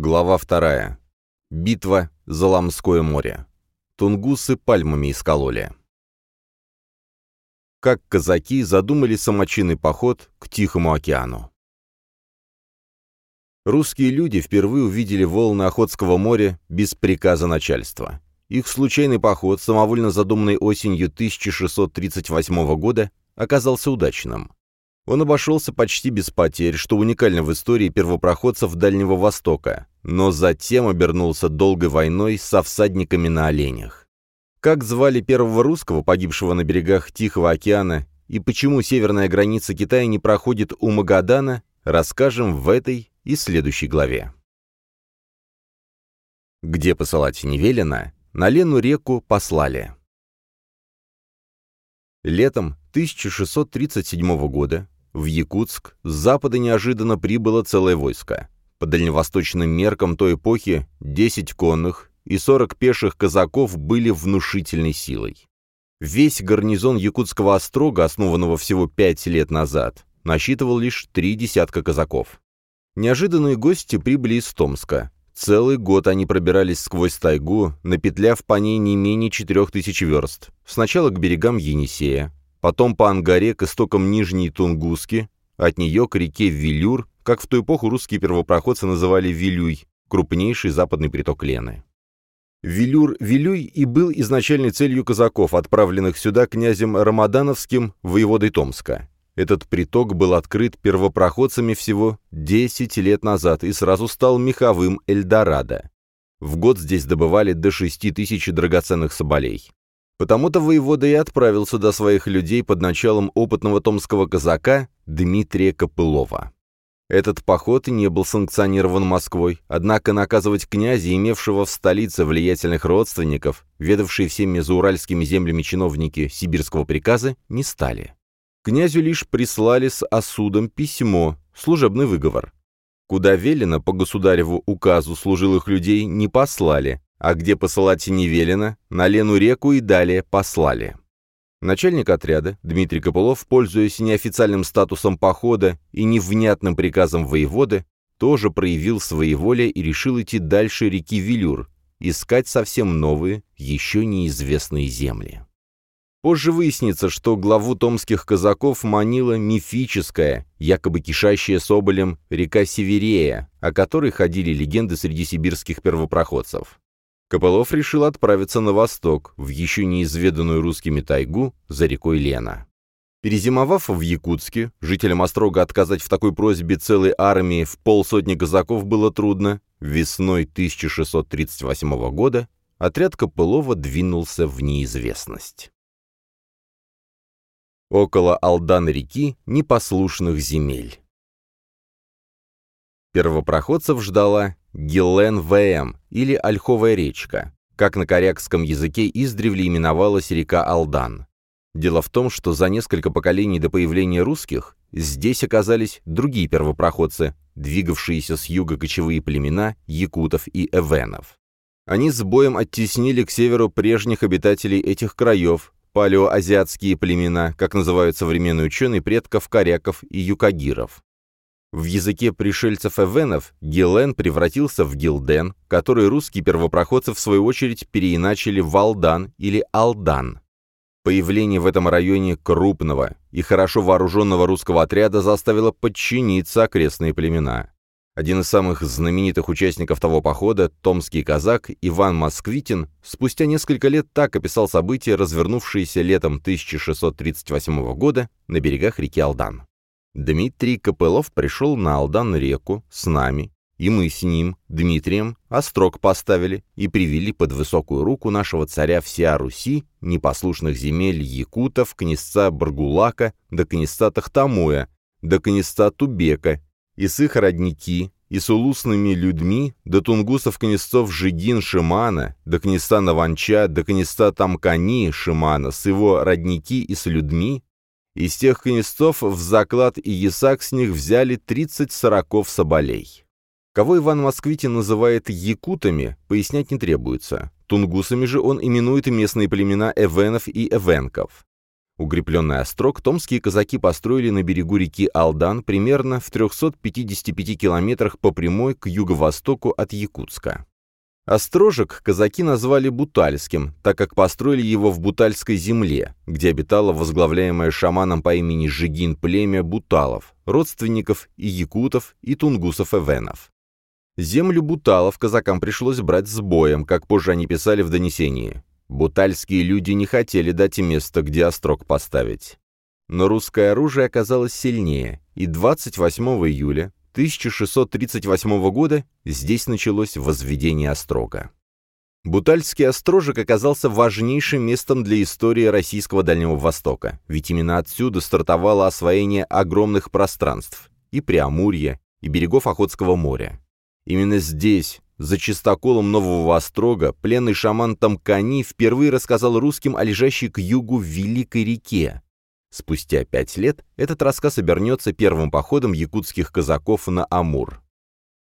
Глава вторая. Битва за Ламское море. Тунгусы пальмами искололи. Как казаки задумали самочинный поход к Тихому океану. Русские люди впервые увидели волны Охотского моря без приказа начальства. Их случайный поход, самовольно задуманный осенью 1638 года, оказался удачным. Он обошелся почти без потерь, что уникально в истории первопроходцев Дальнего Востока, но затем обернулся долгой войной со всадниками на оленях. Как звали первого русского, погибшего на берегах Тихого океана, и почему северная граница Китая не проходит у Магадана, расскажем в этой и следующей главе. Где посылать не на Лену реку послали. Летом 1637 года в Якутск с запада неожиданно прибыло целое войско. По дальневосточным меркам той эпохи 10 конных и 40 пеших казаков были внушительной силой. Весь гарнизон Якутского острога, основанного всего пять лет назад, насчитывал лишь три десятка казаков. Неожиданные гости прибыли из Томска. Целый год они пробирались сквозь тайгу, напетляв по ней не менее четырех тысяч верст. Сначала к берегам Енисея, потом по Ангаре к истокам Нижней Тунгуски, от нее к реке Вилюр, как в ту эпоху русские первопроходцы называли Вилюй, крупнейший западный приток Лены. Вилюр-Вилюй и был изначальной целью казаков, отправленных сюда князем Рамадановским, воеводой Томска. Этот приток был открыт первопроходцами всего 10 лет назад и сразу стал меховым Эльдорадо. В год здесь добывали до 6 тысяч драгоценных соболей. Потому-то воевода и отправился до своих людей под началом опытного томского казака Дмитрия Копылова. Этот поход не был санкционирован Москвой, однако наказывать князя, имевшего в столице влиятельных родственников, ведавшие всеми зауральскими землями чиновники сибирского приказа, не стали. Князю лишь прислали с осудом письмо, служебный выговор. Куда велено по государеву указу служилых людей не послали, а где посылать не велено, на Лену реку и далее послали. Начальник отряда, Дмитрий Копылов, пользуясь неофициальным статусом похода и невнятным приказом воеводы, тоже проявил своеволие и решил идти дальше реки Вилюр, искать совсем новые, еще неизвестные земли. Позже выяснится, что главу томских казаков манила мифическая, якобы кишащая соболем, река Северея, о которой ходили легенды среди сибирских первопроходцев. Копылов решил отправиться на восток, в еще неизведанную русскими тайгу, за рекой Лена. Перезимовав в Якутске, жителям Острога отказать в такой просьбе целой армии в полсотни казаков было трудно. Весной 1638 года отряд Копылова двинулся в неизвестность. Около Алдан-реки непослушных земель. Первопроходцев ждала Гиллен-ВМ или Ольховая речка, как на корякском языке издревле именовалась река Алдан. Дело в том, что за несколько поколений до появления русских здесь оказались другие первопроходцы, двигавшиеся с юга кочевые племена якутов и эвенов. Они с боем оттеснили к северу прежних обитателей этих краев, палеоазиатские племена, как называют современные ученые предков коряков и юкагиров. В языке пришельцев-эвенов Гелен превратился в Гилден, который русские первопроходцы в свою очередь переиначили в Алдан или Алдан. Появление в этом районе крупного и хорошо вооруженного русского отряда заставило подчиниться окрестные племена. Один из самых знаменитых участников того похода, томский казак Иван Москвитин, спустя несколько лет так описал события, развернувшиеся летом 1638 года на берегах реки Алдан. Дмитрий Копылов пришел на Алдан-реку с нами, и мы с ним, Дмитрием, острог поставили и привели под высокую руку нашего царя вся Руси, непослушных земель якутов, князца Баргулака, до князца Тахтамуя, до князца Тубека, и с их родники, и с улусными людьми, до тунгусов князцов Жигин Шимана, до князца Наванча, до князца Тамкани Шимана, с его родники и с людьми, из тех князцов в заклад и ясак с них взяли 30 сороков соболей. Кого Иван Москвитин называет якутами, пояснять не требуется. Тунгусами же он именует местные племена эвенов и эвенков. Укрепленный острог томские казаки построили на берегу реки Алдан примерно в 355 километрах по прямой к юго-востоку от Якутска. Острожек казаки назвали Бутальским, так как построили его в Бутальской земле, где обитало возглавляемое шаманом по имени Жигин племя Буталов, родственников и якутов, и тунгусов-эвенов. Землю Буталов казакам пришлось брать с боем, как позже они писали в донесении. Бутальские люди не хотели дать им место, где острог поставить. Но русское оружие оказалось сильнее, и 28 июля 1638 года здесь началось возведение острога. Бутальский острожек оказался важнейшим местом для истории российского Дальнего Востока, ведь именно отсюда стартовало освоение огромных пространств и Преамурья, и берегов Охотского моря. Именно здесь, за частоколом Нового Острога пленный шаман Тамкани впервые рассказал русским о лежащей к югу Великой реке. Спустя пять лет этот рассказ обернется первым походом якутских казаков на Амур.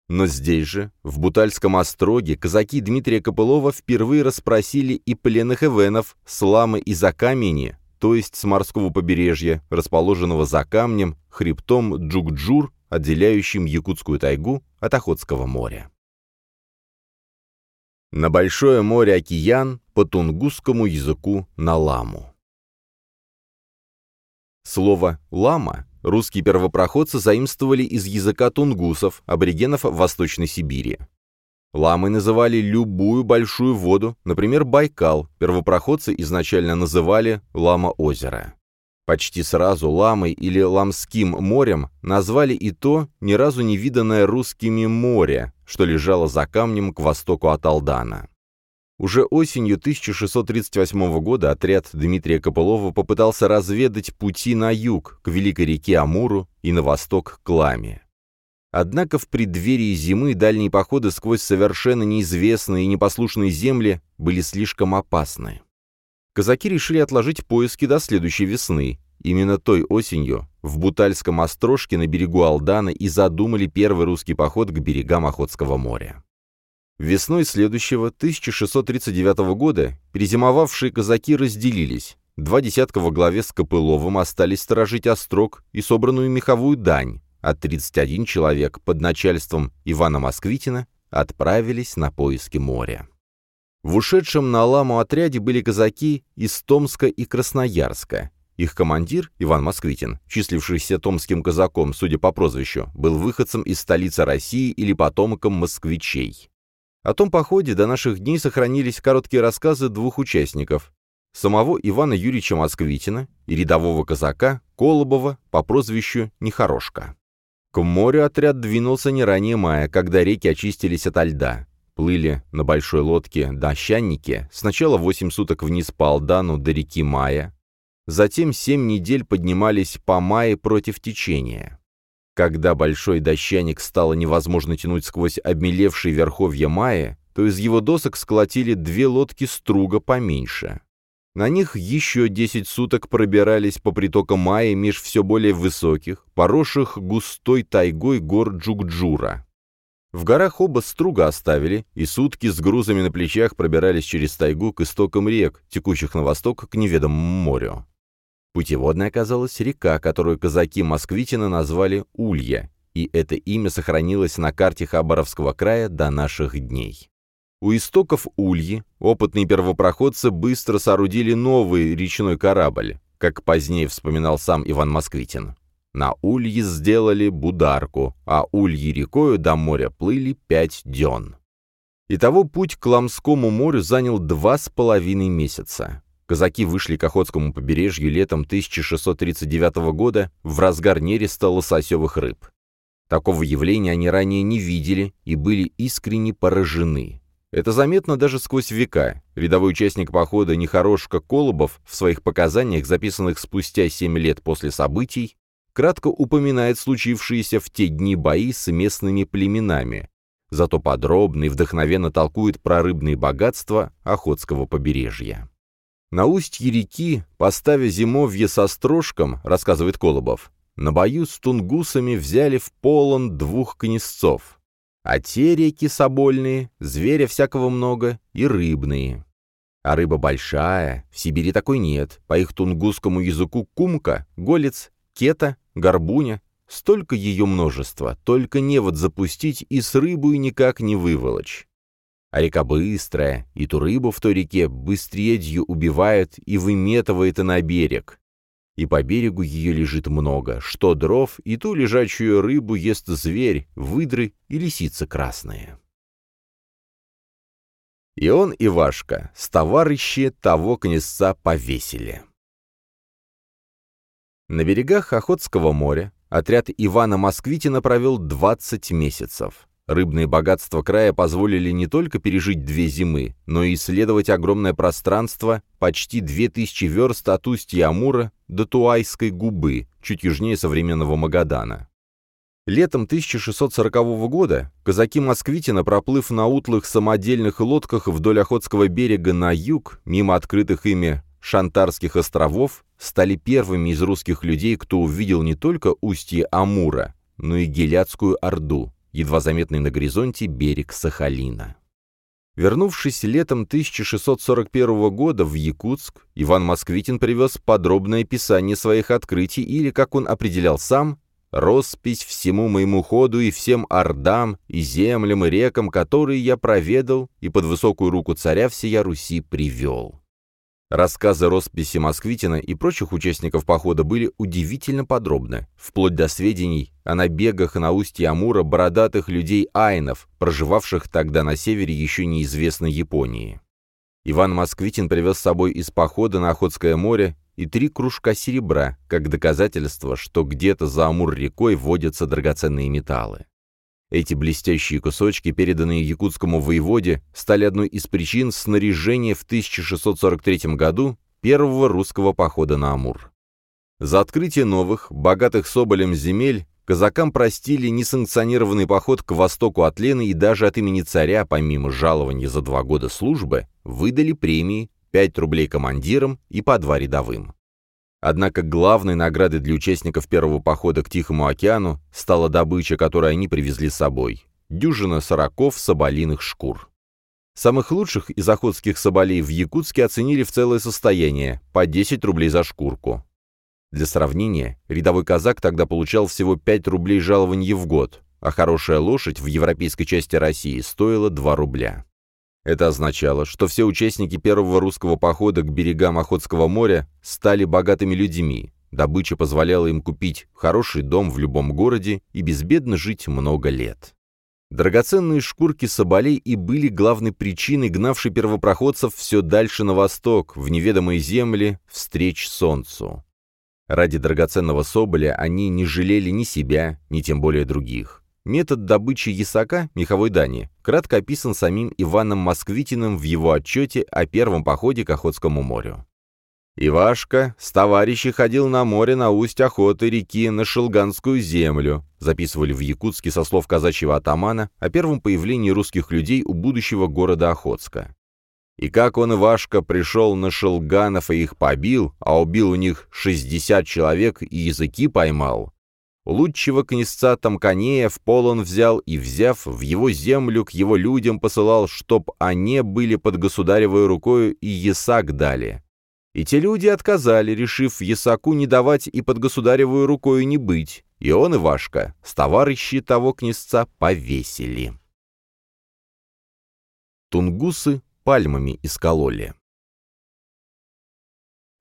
Но здесь же, в Бутальском остроге, казаки Дмитрия Копылова впервые расспросили и пленных эвенов с Ламы и Закамени, то есть с морского побережья, расположенного за камнем, хребтом Джукджур, отделяющим Якутскую тайгу от Охотского моря. На Большое море океан по тунгусскому языку на ламу. Слово «лама» русские первопроходцы заимствовали из языка тунгусов, аборигенов Восточной Сибири. Ламой называли любую большую воду, например, Байкал, первопроходцы изначально называли Лама-озеро. Почти сразу Ламой или Ламским морем назвали и то, ни разу не виданное русскими море, что лежало за камнем к востоку от Алдана. Уже осенью 1638 года отряд Дмитрия Копылова попытался разведать пути на юг, к великой реке Амуру и на восток к Ламе. Однако в преддверии зимы дальние походы сквозь совершенно неизвестные и непослушные земли были слишком опасны казаки решили отложить поиски до следующей весны. Именно той осенью в Бутальском острожке на берегу Алдана и задумали первый русский поход к берегам Охотского моря. Весной следующего, 1639 года, перезимовавшие казаки разделились. Два десятка во главе с Копыловым остались сторожить острог и собранную меховую дань, а 31 человек под начальством Ивана Москвитина отправились на поиски моря. В ушедшем на Аламу отряде были казаки из Томска и Красноярска. Их командир, Иван Москвитин, числившийся томским казаком, судя по прозвищу, был выходцем из столицы России или потомком москвичей. О том походе до наших дней сохранились короткие рассказы двух участников. Самого Ивана Юрьевича Москвитина и рядового казака Колобова по прозвищу Нехорошка. К морю отряд двинулся не ранее мая, когда реки очистились ото льда. Плыли на большой лодке до Ощанники, сначала 8 суток вниз по Алдану до реки Мая, затем 7 недель поднимались по Мае против течения. Когда большой дощаник стало невозможно тянуть сквозь обмелевшие верховья Мая, то из его досок сколотили две лодки струга поменьше. На них еще 10 суток пробирались по притокам Майи меж все более высоких, поросших густой тайгой гор Джукджура. В горах оба струга оставили, и сутки с грузами на плечах пробирались через тайгу к истокам рек, текущих на восток к неведомому морю. Путеводной оказалась река, которую казаки Москвитина назвали Улья, и это имя сохранилось на карте Хабаровского края до наших дней. У истоков Ульи опытные первопроходцы быстро соорудили новый речной корабль, как позднее вспоминал сам Иван Москвитин. На Улье сделали бударку, а Ульи рекою до моря плыли пять дён. Итого путь к Ламскому морю занял два с половиной месяца. Казаки вышли к Охотскому побережью летом 1639 года в разгар нереста лососевых рыб. Такого явления они ранее не видели и были искренне поражены. Это заметно даже сквозь века. Рядовой участник похода Нехорошка Колобов в своих показаниях, записанных спустя семь лет после событий, кратко упоминает случившиеся в те дни бои с местными племенами, зато подробно и вдохновенно толкует про рыбные богатства Охотского побережья. На устье реки, поставя зимовье со строжком, рассказывает Колобов, на бою с тунгусами взяли в полон двух князцов. А те реки собольные, зверя всякого много и рыбные. А рыба большая, в Сибири такой нет. По их тунгусскому языку кумка, голец, кета, горбуня. Столько ее множества, только невод запустить и с рыбой никак не выволочь. А река быстрая, и ту рыбу в той реке быстредью убивает и выметывает на берег. И по берегу ее лежит много, что дров, и ту лежачую рыбу ест зверь, выдры и лисица красная. И он, и Вашка, с товарищи того князца повесили. На берегах Охотского моря отряд Ивана Москвитина провел 20 месяцев. Рыбные богатства края позволили не только пережить две зимы, но и исследовать огромное пространство, почти 2000 верст от устья Амура до Туайской губы, чуть южнее современного Магадана. Летом 1640 года казаки Москвитина, проплыв на утлых самодельных лодках вдоль Охотского берега на юг, мимо открытых ими Шантарских островов, стали первыми из русских людей, кто увидел не только устье Амура, но и Геляцкую Орду, едва заметный на горизонте берег Сахалина. Вернувшись летом 1641 года в Якутск, Иван Москвитин привез подробное описание своих открытий или, как он определял сам, роспись всему моему ходу и всем ордам, и землям, и рекам, которые я проведал, и под высокую руку царя всея Руси привел. Рассказы росписи Москвитина и прочих участников похода были удивительно подробны, вплоть до сведений о набегах на устье Амура бородатых людей-айнов, проживавших тогда на севере еще неизвестной Японии. Иван Москвитин привез с собой из похода на Охотское море и три кружка серебра, как доказательство, что где-то за Амур-рекой водятся драгоценные металлы. Эти блестящие кусочки, переданные якутскому воеводе, стали одной из причин снаряжения в 1643 году первого русского похода на Амур. За открытие новых, богатых соболем земель, казакам простили несанкционированный поход к востоку от Лены и даже от имени царя, помимо жалования за два года службы, выдали премии 5 рублей командирам и по два рядовым. Однако главной наградой для участников первого похода к Тихому океану стала добыча, которую они привезли с собой – дюжина сороков соболиных шкур. Самых лучших из охотских соболей в Якутске оценили в целое состояние – по 10 рублей за шкурку. Для сравнения, рядовой казак тогда получал всего 5 рублей жалования в год, а хорошая лошадь в европейской части России стоила 2 рубля. Это означало, что все участники первого русского похода к берегам Охотского моря стали богатыми людьми. Добыча позволяла им купить хороший дом в любом городе и безбедно жить много лет. Драгоценные шкурки соболей и были главной причиной, гнавшей первопроходцев все дальше на восток, в неведомые земли, встреч солнцу. Ради драгоценного соболя они не жалели ни себя, ни тем более других. Метод добычи ясака, меховой дани, кратко описан самим Иваном Москвитиным в его отчете о первом походе к Охотскому морю. «Ивашка с товарищи ходил на море на усть охоты реки на Шелганскую землю», записывали в Якутске со слов казачьего атамана о первом появлении русских людей у будущего города Охотска. И как он, Ивашка, пришел на Шелганов и их побил, а убил у них 60 человек и языки поймал, Лучшего князца Тамканея в пол он взял и, взяв в его землю, к его людям посылал, чтоб они были под государевой рукою и Есак дали. И те люди отказали, решив Есаку не давать и под государевую рукою не быть, и он и Вашка с товарищи того князца повесили. Тунгусы пальмами искололи.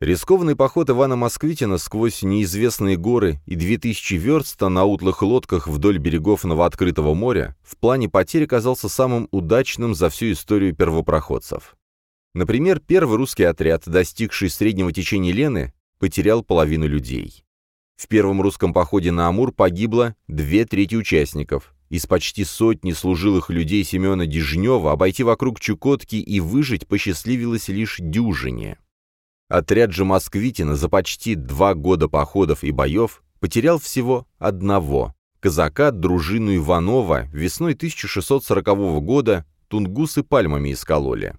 Рискованный поход Ивана Москвитина сквозь неизвестные горы и 2000 верста на утлых лодках вдоль берегов новооткрытого моря в плане потерь оказался самым удачным за всю историю первопроходцев. Например, первый русский отряд, достигший среднего течения Лены, потерял половину людей. В первом русском походе на Амур погибло две трети участников. Из почти сотни служилых людей Семена Дежнева обойти вокруг Чукотки и выжить посчастливилось лишь дюжине. Отряд же Москвитина за почти два года походов и боев потерял всего одного – казака дружину Иванова весной 1640 года тунгусы пальмами искололи.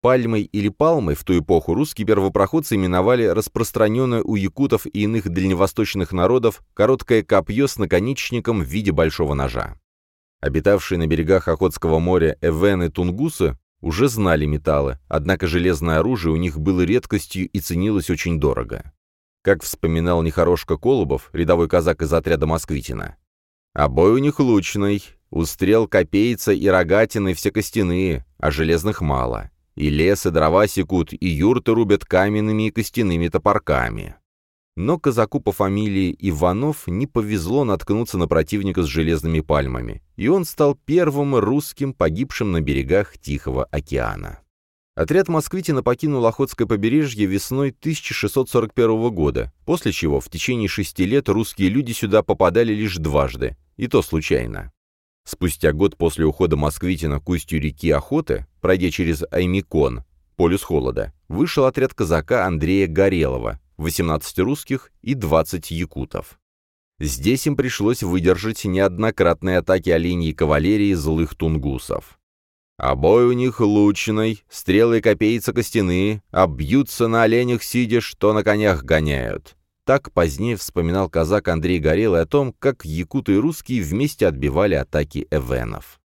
Пальмой или палмой в ту эпоху русские первопроходцы именовали распространенное у якутов и иных дальневосточных народов короткое копье с наконечником в виде большого ножа. Обитавшие на берегах Охотского моря эвены тунгусы уже знали металлы, однако железное оружие у них было редкостью и ценилось очень дорого. Как вспоминал Нехорошка Колубов, рядовой казак из отряда Москвитина. «А у них лучный, у стрел копейца и рогатины все костяные, а железных мало. И лес, и дрова секут, и юрты рубят каменными и костяными топорками». Но казаку по фамилии Иванов не повезло наткнуться на противника с железными пальмами, и он стал первым русским, погибшим на берегах Тихого океана. Отряд Москвитина покинул Охотское побережье весной 1641 года, после чего в течение шести лет русские люди сюда попадали лишь дважды, и то случайно. Спустя год после ухода Москвитина к устью реки Охоты, пройдя через Аймикон, полюс холода, вышел отряд казака Андрея Горелова, 18 русских и 20 якутов. Здесь им пришлось выдержать неоднократные атаки оленей и кавалерии злых тунгусов. А бой у них лучный, стрелы копейца костяные, обьются на оленях сидя, что на конях гоняют. Так позднее вспоминал казак Андрей Горелый о том, как якуты и русские вместе отбивали атаки эвенов.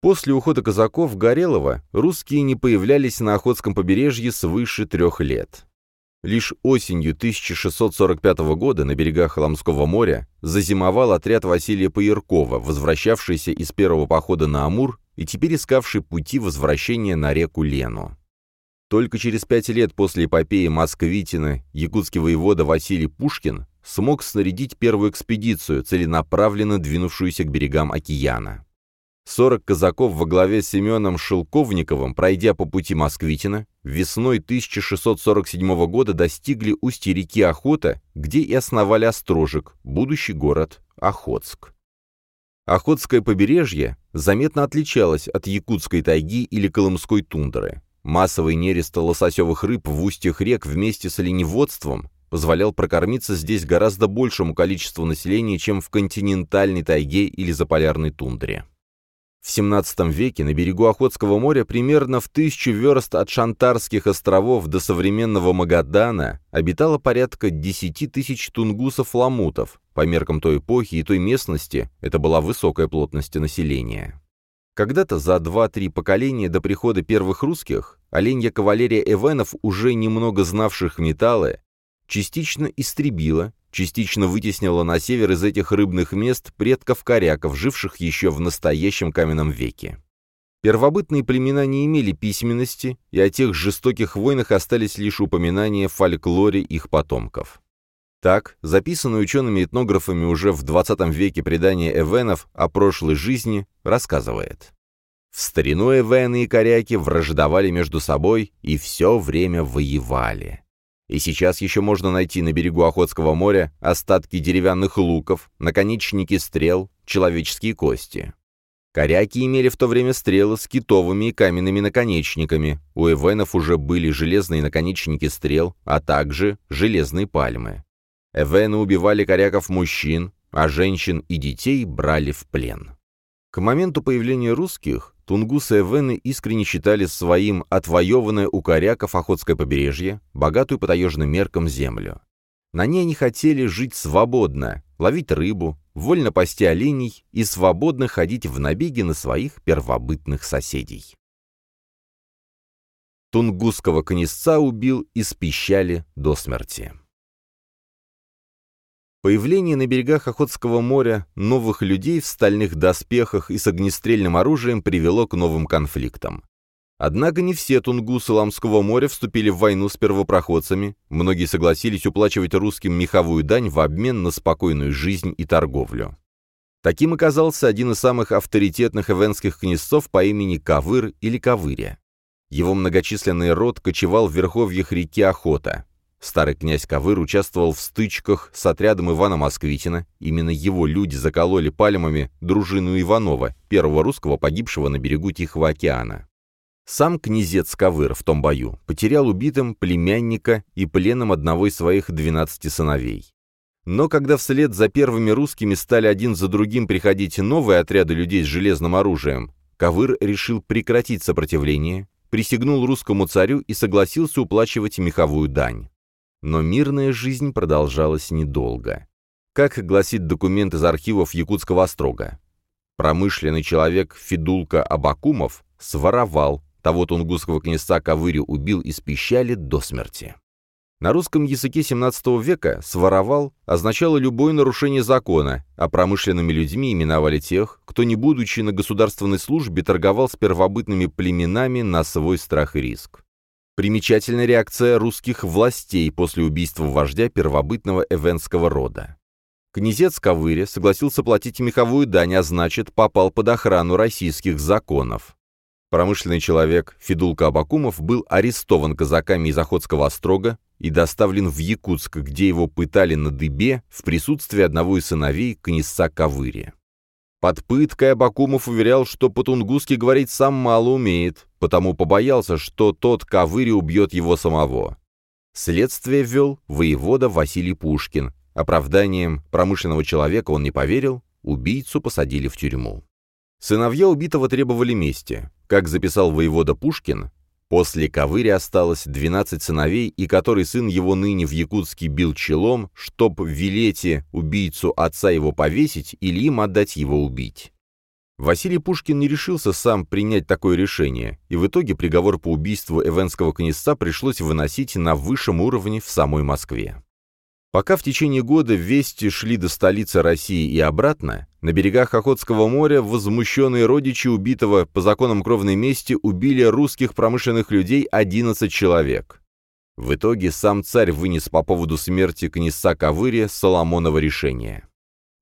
После ухода казаков Горелого русские не появлялись на Охотском побережье свыше трех лет. Лишь осенью 1645 года на берегах Ламского моря зазимовал отряд Василия Паяркова, возвращавшийся из первого похода на Амур и теперь искавший пути возвращения на реку Лену. Только через пять лет после эпопеи Москвитина якутский воевода Василий Пушкин смог снарядить первую экспедицию, целенаправленно двинувшуюся к берегам океана. 40 казаков во главе с Семеном Шелковниковым, пройдя по пути Москвитина, весной 1647 года достигли устья реки Охота, где и основали Острожек, будущий город Охотск. Охотское побережье заметно отличалось от якутской тайги или колымской тундры. Массовый нерест лососевых рыб в устьях рек вместе с оленеводством позволял прокормиться здесь гораздо большему количеству населения, чем в континентальной тайге или заполярной тундре. В XVII веке на берегу Охотского моря, примерно в тысячу верст от Шантарских островов до современного Магадана, обитало порядка 10 тысяч тунгусов-ламутов. По меркам той эпохи и той местности это была высокая плотность населения. Когда-то за 2-3 поколения до прихода первых русских оленья кавалерия эвенов, уже немного знавших металлы, частично истребила частично вытеснила на север из этих рыбных мест предков-коряков, живших еще в настоящем каменном веке. Первобытные племена не имели письменности, и о тех жестоких войнах остались лишь упоминания в фольклоре их потомков. Так, записанное учеными-этнографами уже в XX веке предание эвенов о прошлой жизни рассказывает. В старину эвены и коряки враждовали между собой и все время воевали. И сейчас еще можно найти на берегу Охотского моря остатки деревянных луков, наконечники стрел, человеческие кости. Коряки имели в то время стрелы с китовыми и каменными наконечниками, у эвенов уже были железные наконечники стрел, а также железные пальмы. Эвены убивали коряков мужчин, а женщин и детей брали в плен. К моменту появления русских тунгусы Эвены искренне считали своим отвоеванное у коряков Охотское побережье, богатую по таежным меркам землю. На ней они хотели жить свободно, ловить рыбу, вольно пасти оленей и свободно ходить в набеги на своих первобытных соседей. Тунгусского князца убил из пищали до смерти. Появление на берегах Охотского моря новых людей в стальных доспехах и с огнестрельным оружием привело к новым конфликтам. Однако не все тунгусы Ламского моря вступили в войну с первопроходцами, многие согласились уплачивать русским меховую дань в обмен на спокойную жизнь и торговлю. Таким оказался один из самых авторитетных эвенских князцов по имени Кавыр или Кавыря. Его многочисленный род кочевал в верховьях реки Охота. Старый князь Кавыр участвовал в стычках с отрядом Ивана Москвитина. Именно его люди закололи пальмами дружину Иванова, первого русского, погибшего на берегу Тихого океана. Сам князец Кавыр в том бою потерял убитым племянника и пленом одного из своих двенадцати сыновей. Но когда вслед за первыми русскими стали один за другим приходить новые отряды людей с железным оружием, Кавыр решил прекратить сопротивление, присягнул русскому царю и согласился уплачивать меховую дань. Но мирная жизнь продолжалась недолго. Как гласит документ из архивов Якутского острога, промышленный человек Федулка Абакумов своровал, того тунгусского князца Кавырю убил из пищали до смерти. На русском языке XVII века «своровал» означало любое нарушение закона, а промышленными людьми именовали тех, кто, не будучи на государственной службе, торговал с первобытными племенами на свой страх и риск. Примечательная реакция русских властей после убийства вождя первобытного эвенского рода. Князец Кавыря согласился платить меховую дань, а значит, попал под охрану российских законов. Промышленный человек Федулка Абакумов был арестован казаками из Охотского острога и доставлен в Якутск, где его пытали на дыбе в присутствии одного из сыновей князца Кавыри. Под пыткой Абакумов уверял, что по-тунгусски говорить сам мало умеет, потому побоялся, что тот Кавыри убьет его самого. Следствие ввел воевода Василий Пушкин. Оправданием промышленного человека он не поверил, убийцу посадили в тюрьму. Сыновья убитого требовали мести. Как записал воевода Пушкин, После Ковыри осталось 12 сыновей, и который сын его ныне в Якутске бил челом, чтоб в Вилете убийцу отца его повесить или им отдать его убить. Василий Пушкин не решился сам принять такое решение, и в итоге приговор по убийству эвенского князца пришлось выносить на высшем уровне в самой Москве. Пока в течение года вести шли до столицы России и обратно, на берегах Охотского моря возмущенные родичи убитого по законам кровной мести убили русских промышленных людей 11 человек. В итоге сам царь вынес по поводу смерти князца Кавырия Соломонова решение.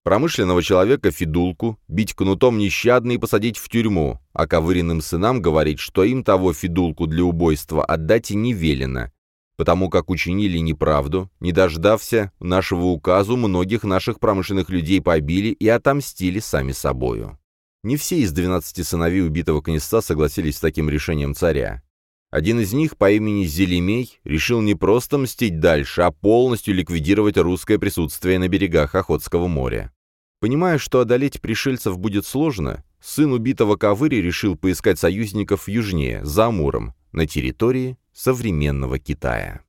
Промышленного человека Федулку бить кнутом нещадно и посадить в тюрьму, а Кавыриным сынам говорить, что им того Федулку для убойства отдать не велено, потому как учинили неправду, не дождався нашего указу, многих наших промышленных людей побили и отомстили сами собою. Не все из 12 сыновей убитого князца согласились с таким решением царя. Один из них по имени Зелемей решил не просто мстить дальше, а полностью ликвидировать русское присутствие на берегах Охотского моря. Понимая, что одолеть пришельцев будет сложно, сын убитого Кавыри решил поискать союзников южнее, за Амуром, на территории современного Китая.